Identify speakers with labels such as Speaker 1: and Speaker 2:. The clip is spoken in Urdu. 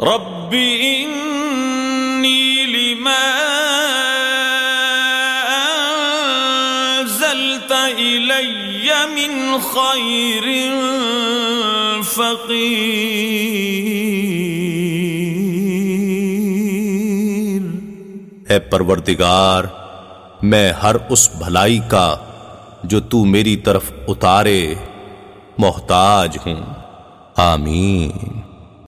Speaker 1: رب انی لما انزلت الی من خیر فقیر
Speaker 2: اے پروردگار، میں ہر اس بھلائی کا جو تو میری طرف اتارے، محتاج ہوں۔ آمین۔